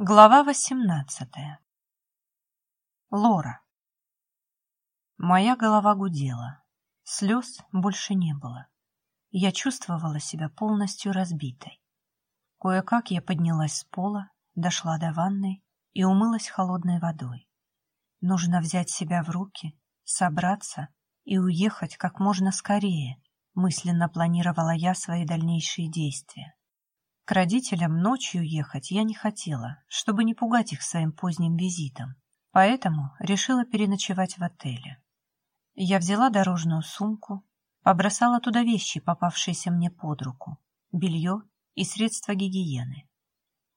Глава восемнадцатая. Лора. Моя голова гудела. Слез больше не было. Я чувствовала себя полностью разбитой. Кое-как я поднялась с пола, дошла до ванной и умылась холодной водой. Нужно взять себя в руки, собраться и уехать как можно скорее, мысленно планировала я свои дальнейшие действия. К родителям ночью ехать я не хотела, чтобы не пугать их своим поздним визитом, поэтому решила переночевать в отеле. Я взяла дорожную сумку, побросала туда вещи, попавшиеся мне под руку, белье и средства гигиены.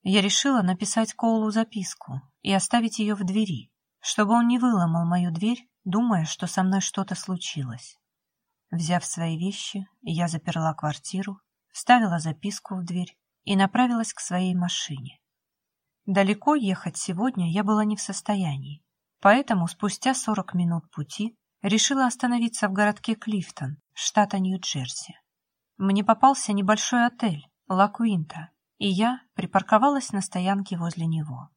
Я решила написать Коулу записку и оставить ее в двери, чтобы он не выломал мою дверь, думая, что со мной что-то случилось. Взяв свои вещи, я заперла квартиру, вставила записку в дверь и направилась к своей машине. Далеко ехать сегодня я была не в состоянии, поэтому спустя 40 минут пути решила остановиться в городке Клифтон, штата Нью-Джерси. Мне попался небольшой отель Ла Куинта, и я припарковалась на стоянке возле него.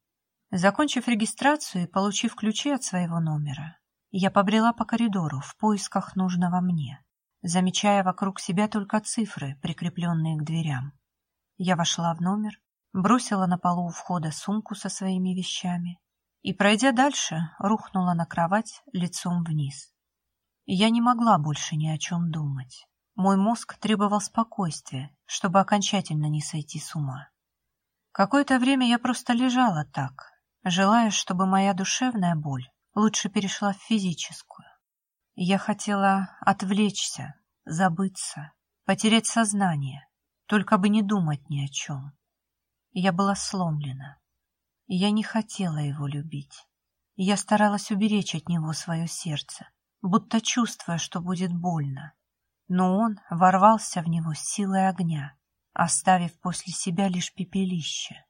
Закончив регистрацию и получив ключи от своего номера, я побрела по коридору в поисках нужного мне, замечая вокруг себя только цифры, прикрепленные к дверям. Я вошла в номер, бросила на полу у входа сумку со своими вещами и, пройдя дальше, рухнула на кровать лицом вниз. Я не могла больше ни о чем думать. Мой мозг требовал спокойствия, чтобы окончательно не сойти с ума. Какое-то время я просто лежала так, желая, чтобы моя душевная боль лучше перешла в физическую. Я хотела отвлечься, забыться, потерять сознание, только бы не думать ни о чем. Я была сломлена. Я не хотела его любить. Я старалась уберечь от него свое сердце, будто чувствуя, что будет больно. Но он ворвался в него силой огня, оставив после себя лишь пепелище.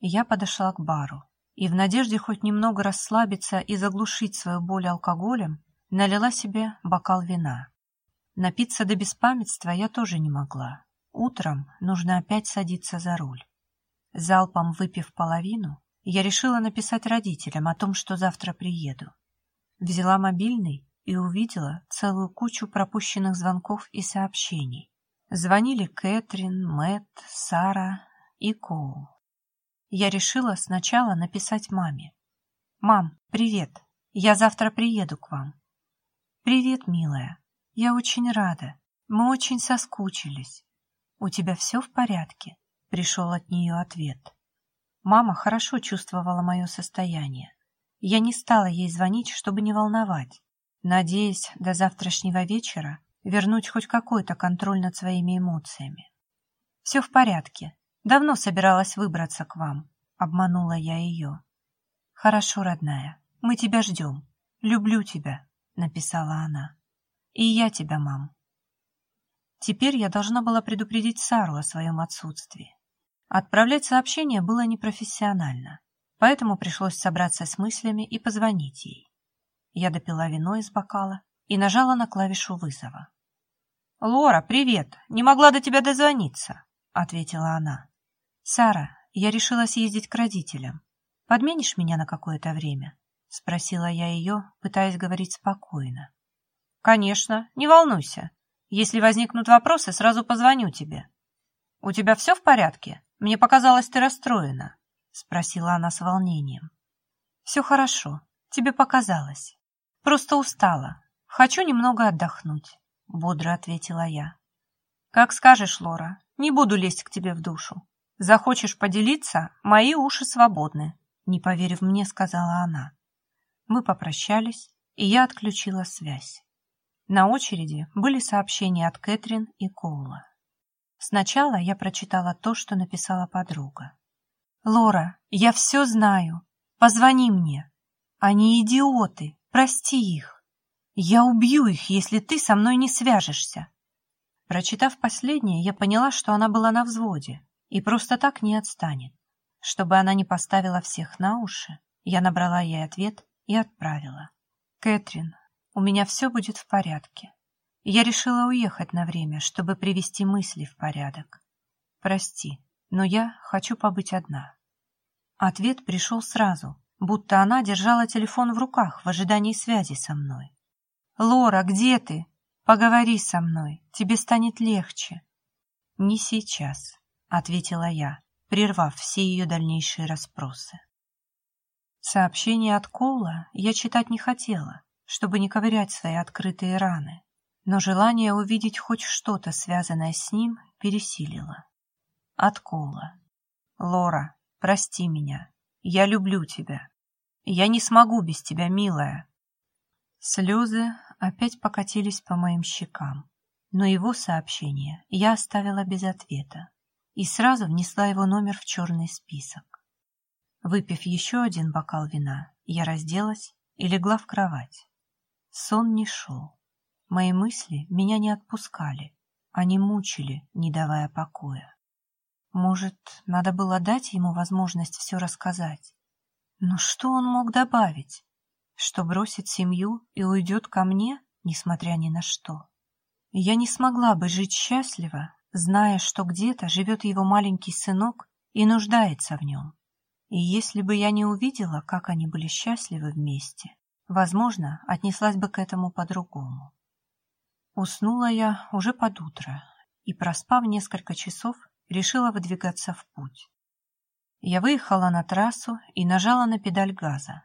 Я подошла к бару и в надежде хоть немного расслабиться и заглушить свою боль алкоголем, налила себе бокал вина. Напиться до беспамятства я тоже не могла. Утром нужно опять садиться за руль. Залпом выпив половину, я решила написать родителям о том, что завтра приеду. Взяла мобильный и увидела целую кучу пропущенных звонков и сообщений. Звонили Кэтрин, Мэтт, Сара и Коул. Я решила сначала написать маме. «Мам, привет. Я завтра приеду к вам». «Привет, милая. Я очень рада. Мы очень соскучились. «У тебя все в порядке?» — пришел от нее ответ. Мама хорошо чувствовала мое состояние. Я не стала ей звонить, чтобы не волновать, надеясь до завтрашнего вечера вернуть хоть какой-то контроль над своими эмоциями. «Все в порядке. Давно собиралась выбраться к вам», — обманула я ее. «Хорошо, родная. Мы тебя ждем. Люблю тебя», — написала она. «И я тебя, мам», Теперь я должна была предупредить Сару о своем отсутствии. Отправлять сообщение было непрофессионально, поэтому пришлось собраться с мыслями и позвонить ей. Я допила вино из бокала и нажала на клавишу вызова. «Лора, привет! Не могла до тебя дозвониться», — ответила она. «Сара, я решила съездить к родителям. Подменишь меня на какое-то время?» — спросила я ее, пытаясь говорить спокойно. «Конечно, не волнуйся. Если возникнут вопросы, сразу позвоню тебе. У тебя все в порядке? Мне показалось, ты расстроена, спросила она с волнением. Все хорошо, тебе показалось. Просто устала. Хочу немного отдохнуть, бодро ответила я. Как скажешь, Лора, не буду лезть к тебе в душу. Захочешь поделиться, мои уши свободны, не поверив мне, сказала она. Мы попрощались, и я отключила связь. На очереди были сообщения от Кэтрин и Коула. Сначала я прочитала то, что написала подруга. «Лора, я все знаю. Позвони мне. Они идиоты. Прости их. Я убью их, если ты со мной не свяжешься». Прочитав последнее, я поняла, что она была на взводе и просто так не отстанет. Чтобы она не поставила всех на уши, я набрала ей ответ и отправила. «Кэтрин, у меня все будет в порядке. Я решила уехать на время, чтобы привести мысли в порядок. Прости, но я хочу побыть одна. Ответ пришел сразу, будто она держала телефон в руках в ожидании связи со мной. «Лора, где ты? Поговори со мной, тебе станет легче». «Не сейчас», — ответила я, прервав все ее дальнейшие расспросы. Сообщение от Коула я читать не хотела, чтобы не ковырять свои открытые раны, но желание увидеть хоть что-то, связанное с ним, пересилило. От Коула. «Лора, прости меня. Я люблю тебя. Я не смогу без тебя, милая». Слезы опять покатились по моим щекам, но его сообщение я оставила без ответа и сразу внесла его номер в черный список. Выпив еще один бокал вина, я разделась и легла в кровать. Сон не шел. Мои мысли меня не отпускали, они мучили, не давая покоя. Может, надо было дать ему возможность все рассказать? Но что он мог добавить? Что бросит семью и уйдет ко мне, несмотря ни на что? Я не смогла бы жить счастливо, зная, что где-то живет его маленький сынок и нуждается в нем. И если бы я не увидела, как они были счастливы вместе, возможно, отнеслась бы к этому по-другому. Уснула я уже под утро и, проспав несколько часов, решила выдвигаться в путь. Я выехала на трассу и нажала на педаль газа.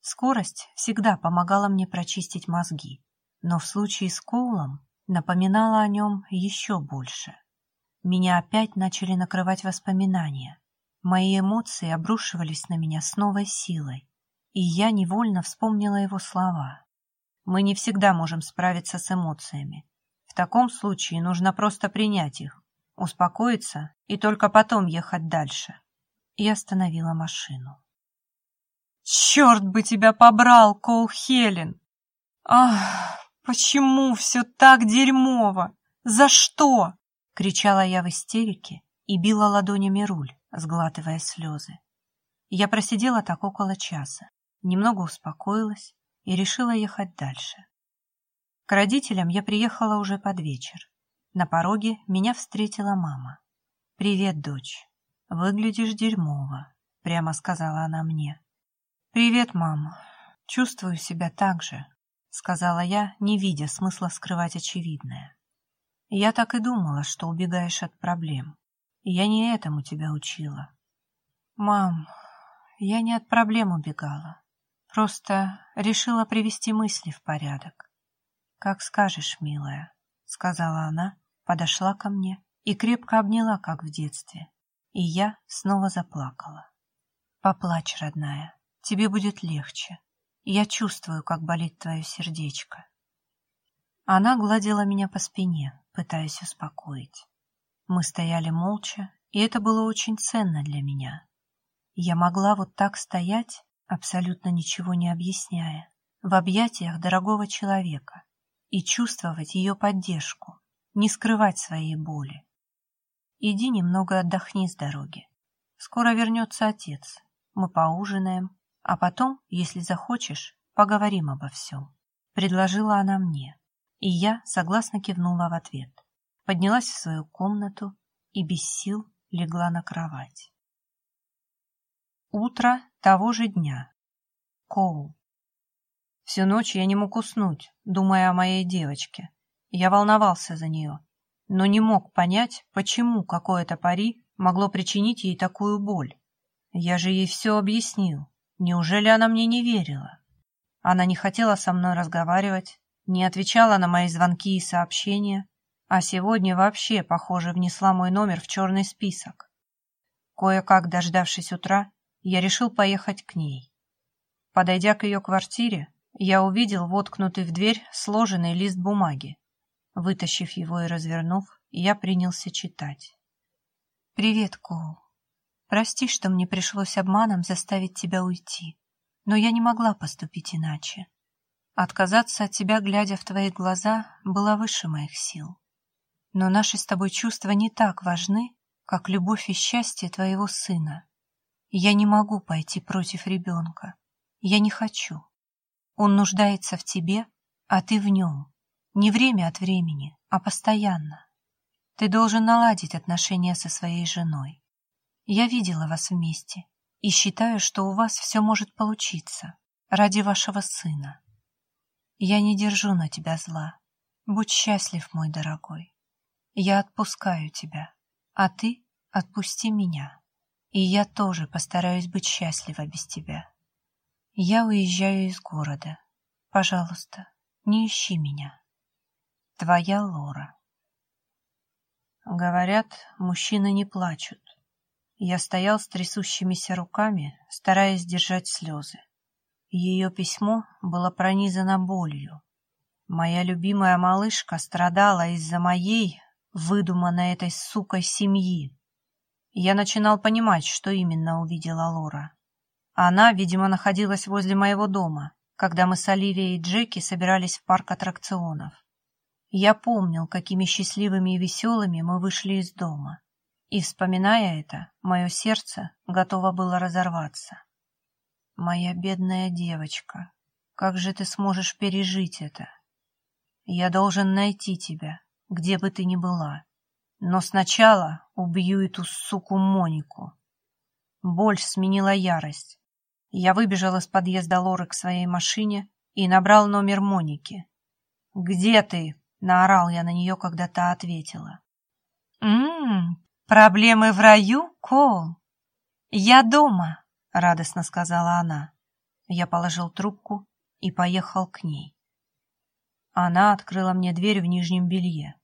Скорость всегда помогала мне прочистить мозги, но в случае с Коулом напоминала о нем еще больше. Меня опять начали накрывать воспоминания. Мои эмоции обрушивались на меня с новой силой, и я невольно вспомнила его слова. Мы не всегда можем справиться с эмоциями. В таком случае нужно просто принять их, успокоиться и только потом ехать дальше. И остановила машину. «Черт бы тебя побрал, Кол Хелен! Ах, почему все так дерьмово? За что?» Кричала я в истерике и била ладонями руль, сглатывая слезы. Я просидела так около часа, немного успокоилась и решила ехать дальше. К родителям я приехала уже под вечер. На пороге меня встретила мама. «Привет, дочь. Выглядишь дерьмово», — прямо сказала она мне. «Привет, мама. Чувствую себя так же», — сказала я, не видя смысла скрывать очевидное. Я так и думала, что убегаешь от проблем. Я не этому тебя учила. Мам, я не от проблем убегала. Просто решила привести мысли в порядок. Как скажешь, милая, сказала она, подошла ко мне и крепко обняла, как в детстве. И я снова заплакала. Поплачь, родная, тебе будет легче. Я чувствую, как болит твое сердечко. Она гладила меня по спине, пытаясь успокоить. Мы стояли молча, и это было очень ценно для меня. Я могла вот так стоять, абсолютно ничего не объясняя, в объятиях дорогого человека и чувствовать ее поддержку, не скрывать своей боли. Иди немного отдохни с дороги. Скоро вернется отец. Мы поужинаем, а потом, если захочешь, поговорим обо всем. Предложила она мне. И я согласно кивнула в ответ. Поднялась в свою комнату и без сил легла на кровать. Утро того же дня. Коул. Всю ночь я не мог уснуть, думая о моей девочке. Я волновался за нее, но не мог понять, почему какое-то пари могло причинить ей такую боль. Я же ей все объяснил. Неужели она мне не верила? Она не хотела со мной разговаривать, не отвечала на мои звонки и сообщения, а сегодня вообще, похоже, внесла мой номер в черный список. Кое-как, дождавшись утра, я решил поехать к ней. Подойдя к ее квартире, я увидел воткнутый в дверь сложенный лист бумаги. Вытащив его и развернув, я принялся читать. «Привет, Коул. Прости, что мне пришлось обманом заставить тебя уйти, но я не могла поступить иначе. Отказаться от тебя, глядя в твои глаза, было выше моих сил. Но наши с тобой чувства не так важны, как любовь и счастье твоего сына. Я не могу пойти против ребенка. Я не хочу. Он нуждается в тебе, а ты в нем. Не время от времени, а постоянно. Ты должен наладить отношения со своей женой. Я видела вас вместе, и считаю, что у вас все может получиться ради вашего сына. Я не держу на тебя зла. Будь счастлив, мой дорогой. Я отпускаю тебя, а ты отпусти меня. И я тоже постараюсь быть счастлива без тебя. Я уезжаю из города. Пожалуйста, не ищи меня. Твоя Лора. Говорят, мужчины не плачут. Я стоял с трясущимися руками, стараясь держать слезы. Ее письмо было пронизано болью. Моя любимая малышка страдала из-за моей, выдуманной этой сукой семьи. Я начинал понимать, что именно увидела Лора. Она, видимо, находилась возле моего дома, когда мы с Оливией и Джеки собирались в парк аттракционов. Я помнил, какими счастливыми и веселыми мы вышли из дома. И, вспоминая это, мое сердце готово было разорваться. Моя бедная девочка, как же ты сможешь пережить это? Я должен найти тебя, где бы ты ни была. Но сначала убью эту суку Монику. Боль сменила ярость. Я выбежал из подъезда Лоры к своей машине и набрал номер Моники. «Где ты?» — наорал я на нее, когда та ответила. «М-м, «Проблемы в раю, Кол?» «Я дома», — радостно сказала она. Я положил трубку и поехал к ней. Она открыла мне дверь в нижнем белье.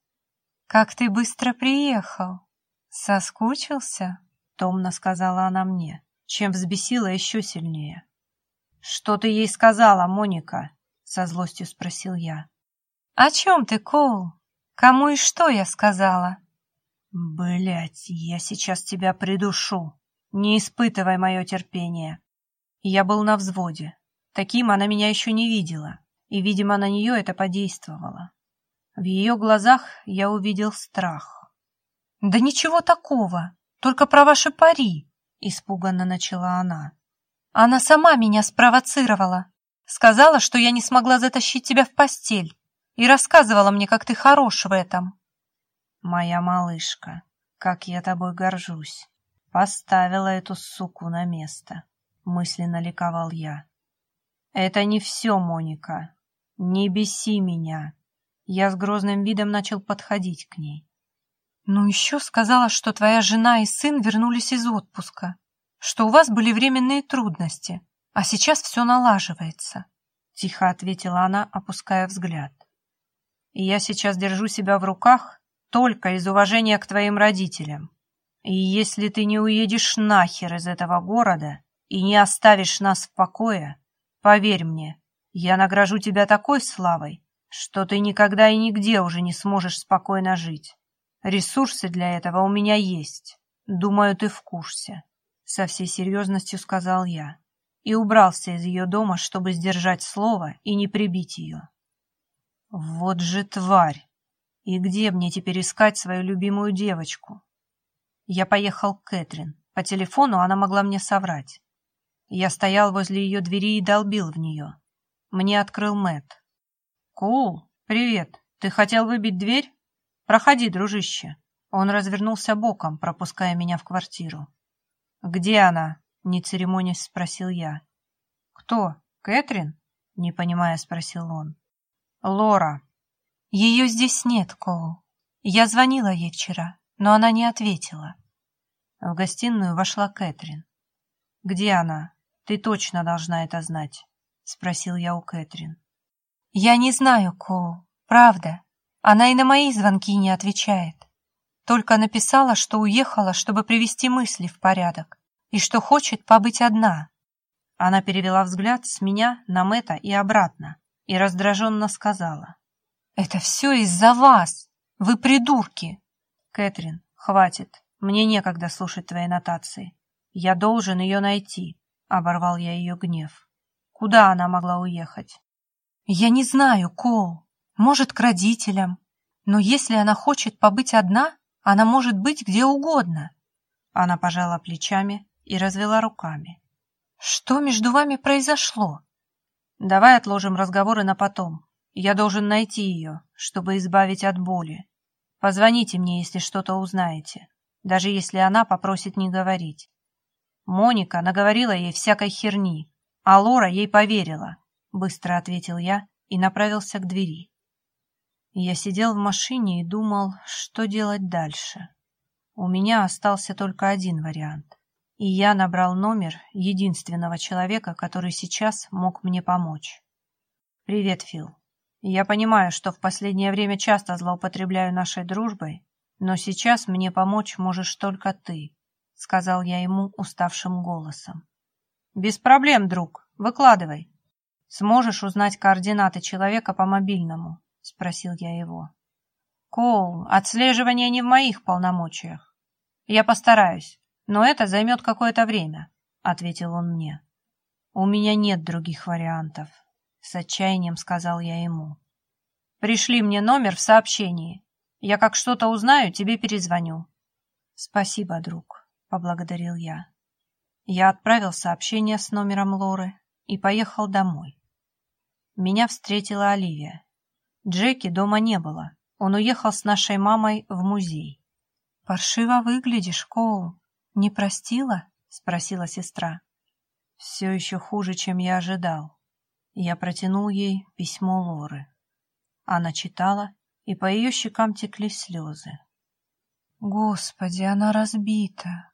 «Как ты быстро приехал! Соскучился?» — томно сказала она мне, чем взбесила еще сильнее. «Что ты ей сказала, Моника?» — со злостью спросил я. «О чем ты, Кол? Кому и что я сказала?» Блять, я сейчас тебя придушу. Не испытывай мое терпение. Я был на взводе. Таким она меня еще не видела, и, видимо, на нее это подействовало. В ее глазах я увидел страх. «Да ничего такого, только про ваши пари», — испуганно начала она. «Она сама меня спровоцировала. Сказала, что я не смогла затащить тебя в постель, и рассказывала мне, как ты хорош в этом. Моя малышка, как я тобой горжусь. Поставила эту суку на место. Мысленно ликовал я. Это не все, Моника. Не беси меня. Я с грозным видом начал подходить к ней. Ну еще сказала, что твоя жена и сын вернулись из отпуска, что у вас были временные трудности, а сейчас все налаживается. Тихо ответила она, опуская взгляд. И я сейчас держу себя в руках только из уважения к твоим родителям. И если ты не уедешь нахер из этого города и не оставишь нас в покое, поверь мне, я награжу тебя такой славой, что ты никогда и нигде уже не сможешь спокойно жить. Ресурсы для этого у меня есть. Думаю, ты в курсе. Со всей серьезностью сказал я и убрался из ее дома, чтобы сдержать слово и не прибить ее. Вот же тварь! И где мне теперь искать свою любимую девочку? Я поехал к Кэтрин. По телефону она могла мне соврать. Я стоял возле ее двери и долбил в нее. Мне открыл Мэт. «Кул, привет. Ты хотел выбить дверь? Проходи, дружище». Он развернулся боком, пропуская меня в квартиру. «Где она?» — не церемонясь спросил я. «Кто? Кэтрин?» — не понимая спросил он. «Лора», ее здесь нет, Коул. Я звонила ей вчера, но она не ответила. В гостиную вошла Кэтрин. «Где она? Ты точно должна это знать», — спросил я у Кэтрин. «Я не знаю, Коул, правда. Она и на мои звонки не отвечает. Только написала, что уехала, чтобы привести мысли в порядок, и что хочет побыть одна». Она перевела взгляд с меня на Мэтта и обратно, и раздраженно сказала. «Это все из-за вас! Вы придурки!» «Кэтрин, хватит. Мне некогда слушать твои нотации. Я должен ее найти», — оборвал я ее гнев. «Куда она могла уехать?» «Я не знаю, Кол. Может, к родителям. Но если она хочет побыть одна, она может быть где угодно». Она пожала плечами и развела руками. «Что между вами произошло?» «Давай отложим разговоры на потом. Я должен найти ее, чтобы избавить от боли. Позвоните мне, если что-то узнаете, даже если она попросит не говорить. Моника наговорила ей всякой херни, а Лора ей поверила, быстро ответил я и направился к двери. Я сидел в машине и думал, что делать дальше. У меня остался только один вариант, и я набрал номер единственного человека, который сейчас мог мне помочь. «Привет, Фил. Я понимаю, что в последнее время часто злоупотребляю нашей дружбой, но сейчас мне помочь можешь только ты», — сказал я ему уставшим голосом. «Без проблем, друг. Выкладывай. Сможешь узнать координаты человека по мобильному?» — спросил я его. «Коул, отслеживание не в моих полномочиях. Я постараюсь, но это займет какое-то время», — ответил он мне. «У меня нет других вариантов», — с отчаянием сказал я ему. «Пришли мне номер в сообщении. Я как что-то узнаю, тебе перезвоню». «Спасибо, друг», — поблагодарил я. Я отправил сообщение с номером Лоры и поехал домой. Меня встретила Оливия. Джеки дома не было. Он уехал с нашей мамой в музей. «Паршиво выглядишь, Коул. Не простила?» — спросила сестра. «Все еще хуже, чем я ожидал». Я протянул ей письмо Лоры. Она читала, и по ее щекам текли слезы. «Господи, она разбита!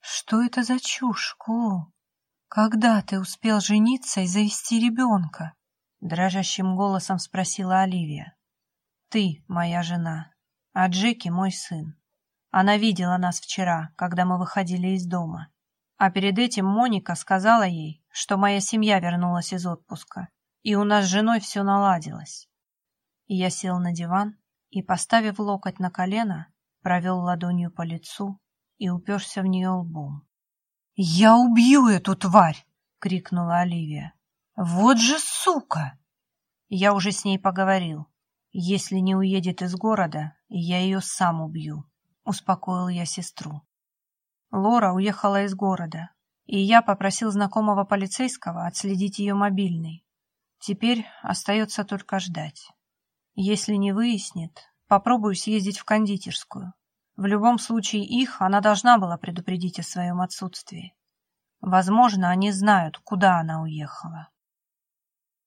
Что это за чушь, Коул? Когда ты успел жениться и завести ребенка?» Дрожащим голосом спросила Оливия. «Ты моя жена, а Джеки мой сын. Она видела нас вчера, когда мы выходили из дома. А перед этим Моника сказала ей, что моя семья вернулась из отпуска, и у нас с женой все наладилось. Я сел на диван и, поставив локоть на колено, провел ладонью по лицу и уперся в нее лбом. «Я убью эту тварь!» — крикнула Оливия. Вот же сука! Я уже с ней поговорил. Если не уедет из города, я ее сам убью, успокоил я сестру. Лора уехала из города, и я попросил знакомого полицейского отследить ее мобильный. Теперь остается только ждать. Если не выяснит, попробую съездить в кондитерскую. В любом случае их она должна была предупредить о своем отсутствии. Возможно, они знают, куда она уехала.